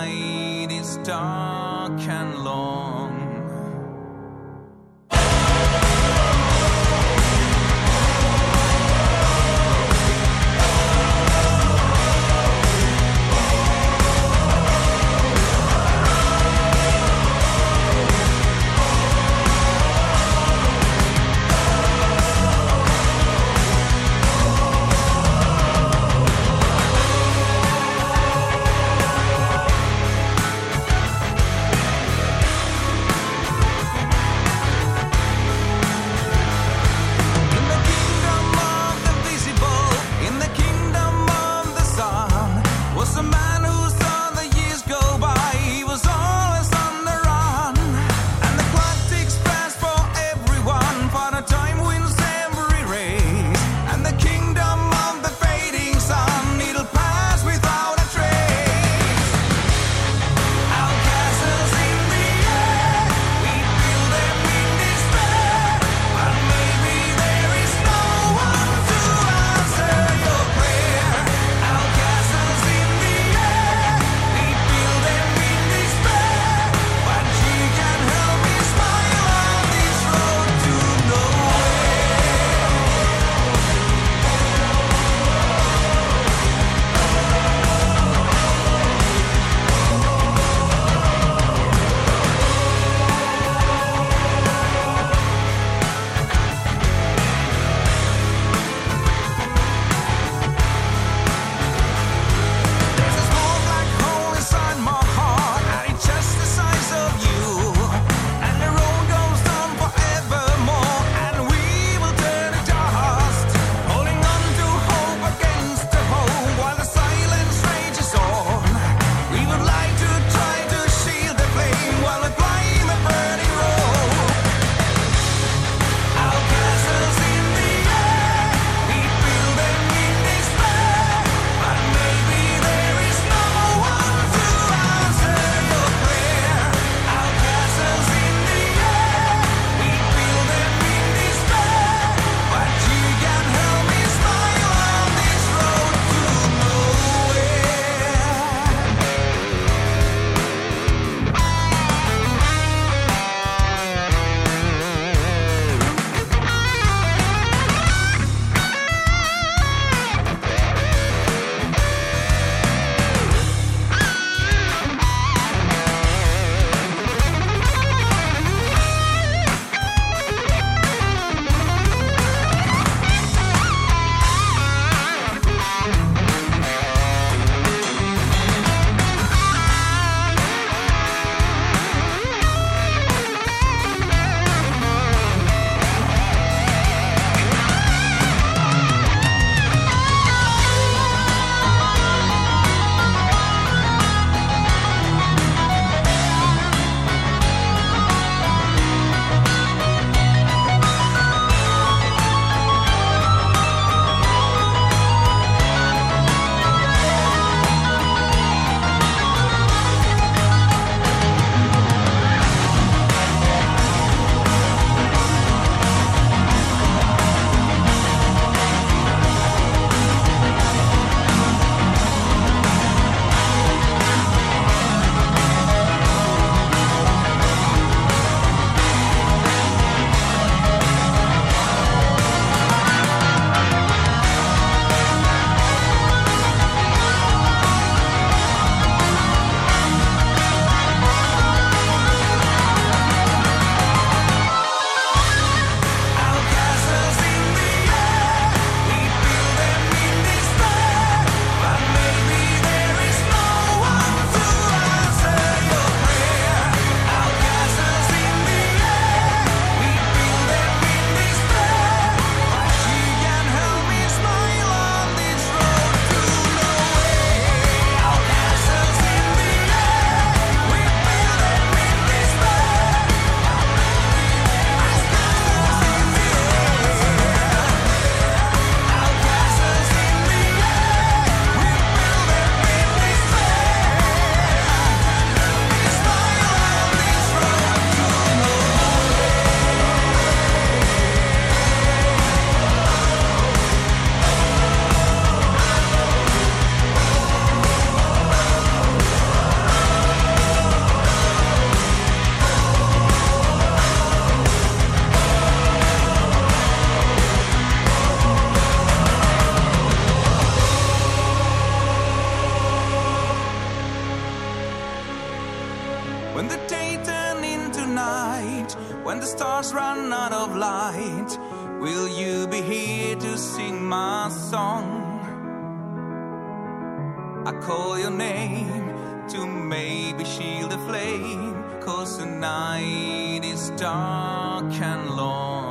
night is dark and long. my song. I call your name to maybe shield the flame, cause the night is dark and long.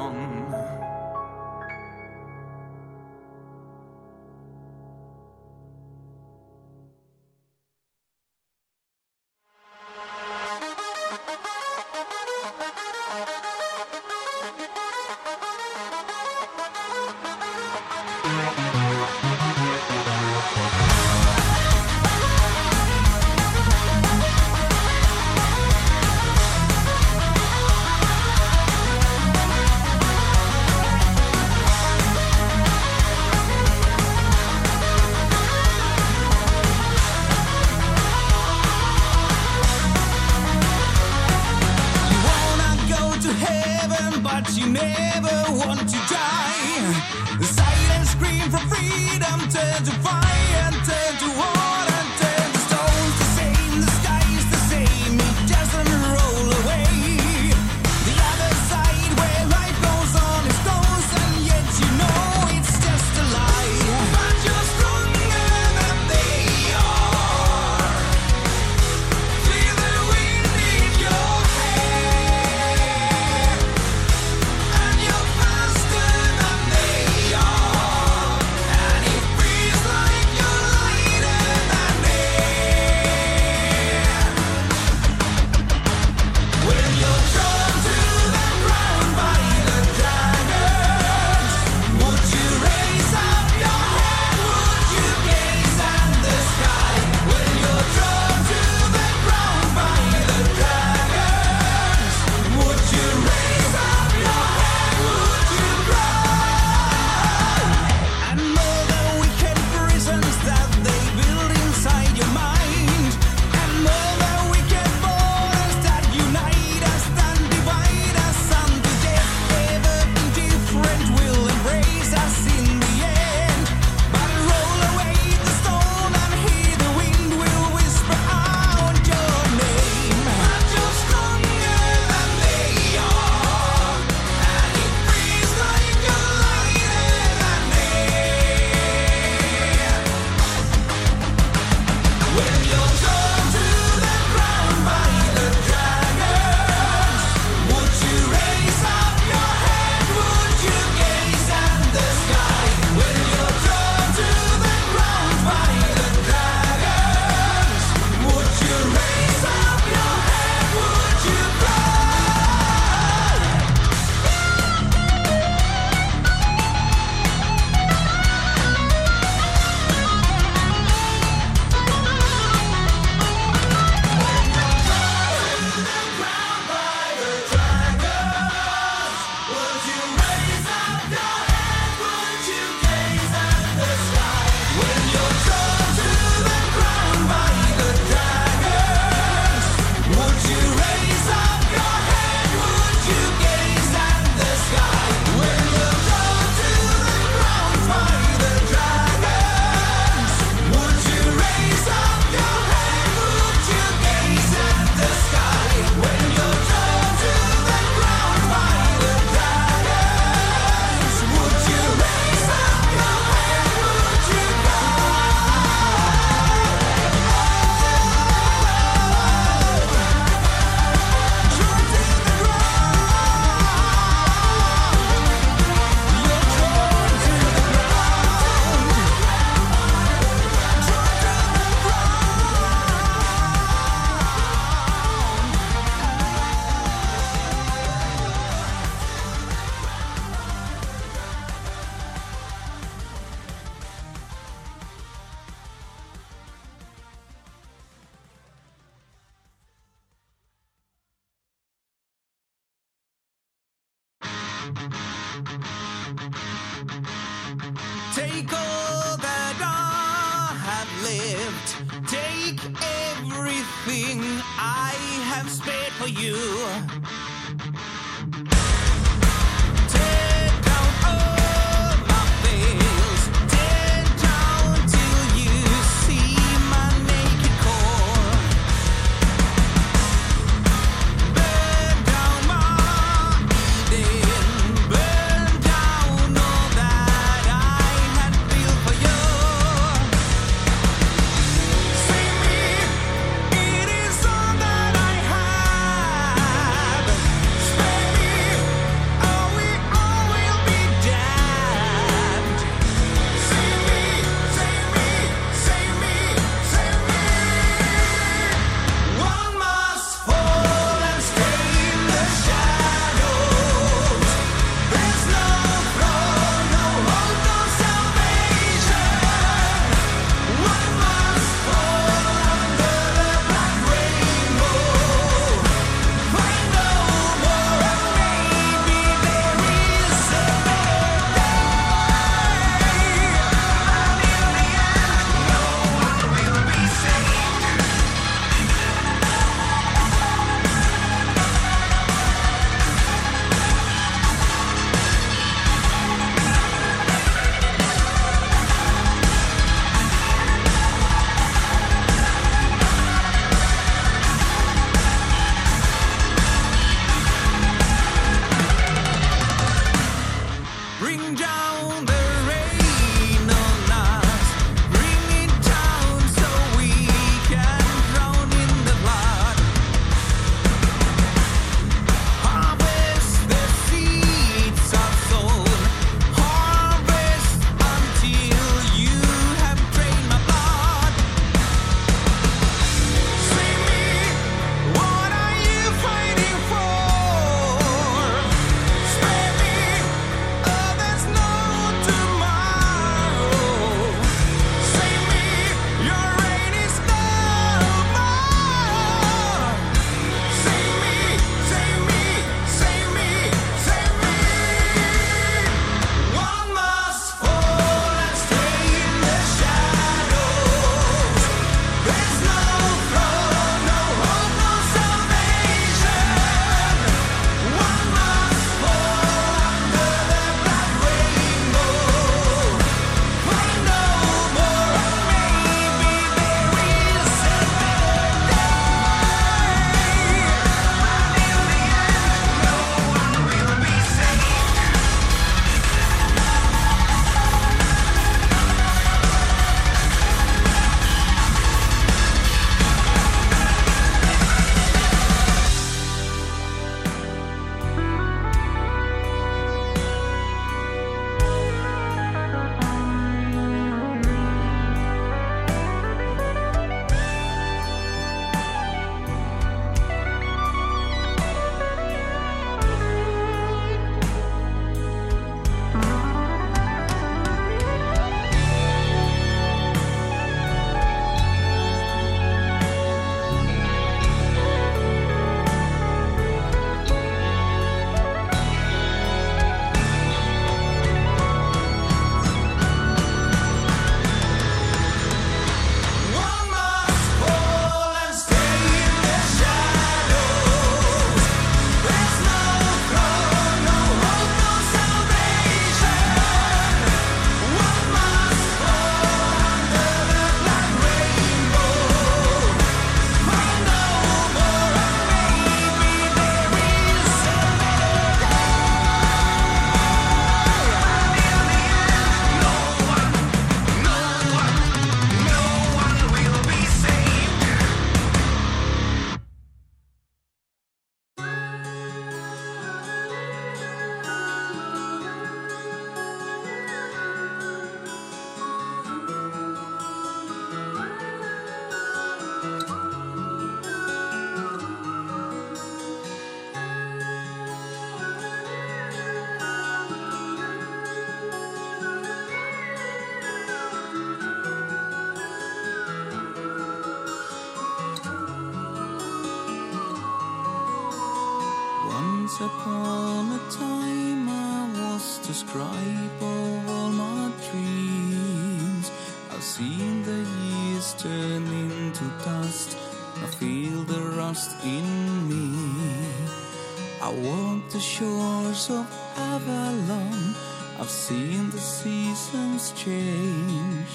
Shores of Avalon. I've seen the seasons change.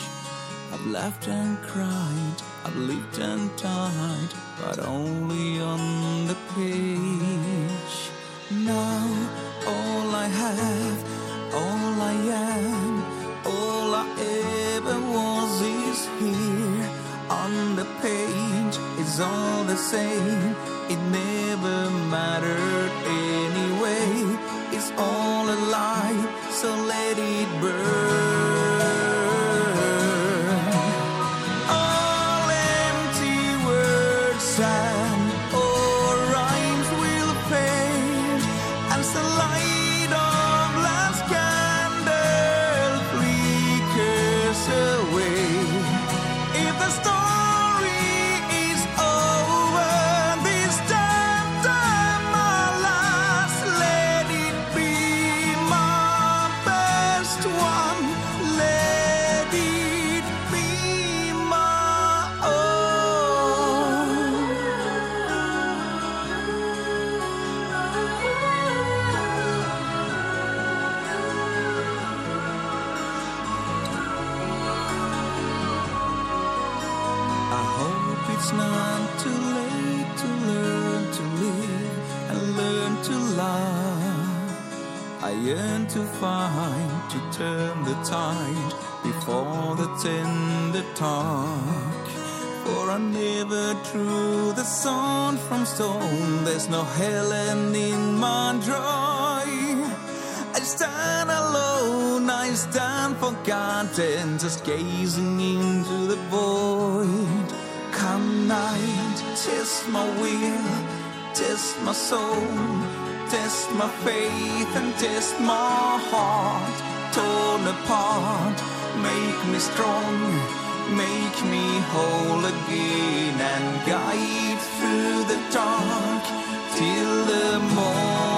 I've laughed and cried, I've lived and died, but only on the page. Now, all I have, all I am, all I ever was is here on the page. It's all the same, turn the tide before the tender talk. For I never drew the sun from stone. There's no Helen in my joy. I stand alone, I stand forgotten, just gazing into the void. Come night, test my will, test my soul, test my faith and test my heart torn apart. Make me strong, make me whole again, and guide through the dark till the morning.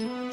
Mm-hmm.